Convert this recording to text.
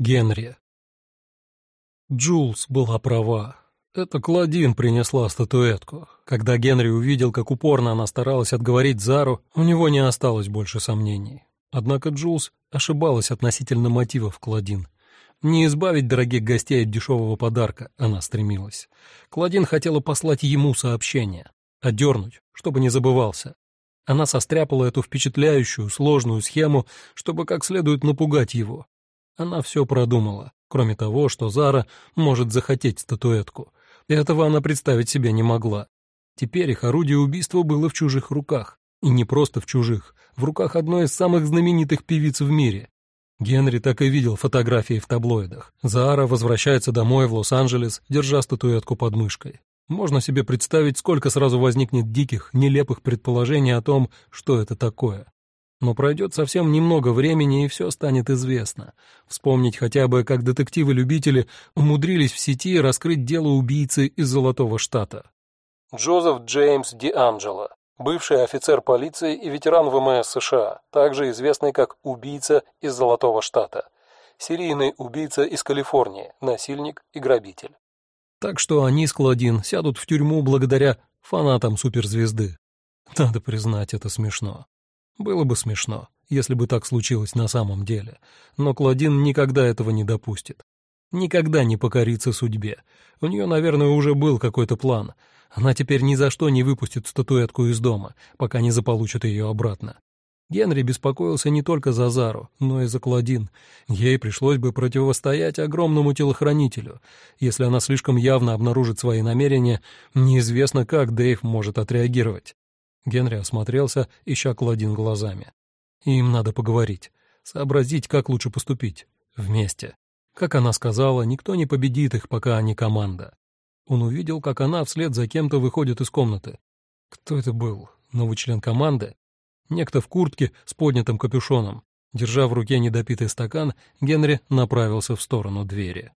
Генри. Джулс была права. Это Клодин принесла статуэтку. Когда Генри увидел, как упорно она старалась отговорить Зару, у него не осталось больше сомнений. Однако Джулс ошибалась относительно мотивов Клодин. Не избавить дорогих гостей от дешевого подарка она стремилась. Клодин хотела послать ему сообщение, одернуть, чтобы не забывался. Она состряпала эту впечатляющую, сложную схему, чтобы как следует напугать его, она все продумала, кроме того, что Зара может захотеть статуэтку. Этого она представить себе не могла. Теперь их орудие убийства было в чужих руках. И не просто в чужих, в руках одной из самых знаменитых певиц в мире. Генри так и видел фотографии в таблоидах. Заара возвращается домой в Лос-Анджелес, держа статуэтку под мышкой. Можно себе представить, сколько сразу возникнет диких, нелепых предположений о том, что это такое. Но пройдет совсем немного времени, и все станет известно. Вспомнить хотя бы, как детективы-любители умудрились в сети раскрыть дело убийцы из Золотого Штата. Джозеф Джеймс Ди Анджело, бывший офицер полиции и ветеран ВМС США, также известный как убийца из Золотого Штата. Серийный убийца из Калифорнии, насильник и грабитель. Так что они с Клодин сядут в тюрьму благодаря фанатам суперзвезды. Надо признать, это смешно. Было бы смешно, если бы так случилось на самом деле, но Клодин никогда этого не допустит. Никогда не покорится судьбе. У нее, наверное, уже был какой-то план. Она теперь ни за что не выпустит статуэтку из дома, пока не заполучит ее обратно. Генри беспокоился не только за Зару, но и за Клодин. Ей пришлось бы противостоять огромному телохранителю. Если она слишком явно обнаружит свои намерения, неизвестно, как Дэйв может отреагировать. Генри осмотрелся, ища Клодин глазами. Им надо поговорить, сообразить, как лучше поступить. Вместе. Как она сказала, никто не победит их, пока они команда. Он увидел, как она вслед за кем-то выходит из комнаты. Кто это был? Новый член команды? Некто в куртке с поднятым капюшоном. Держа в руке недопитый стакан, Генри направился в сторону двери.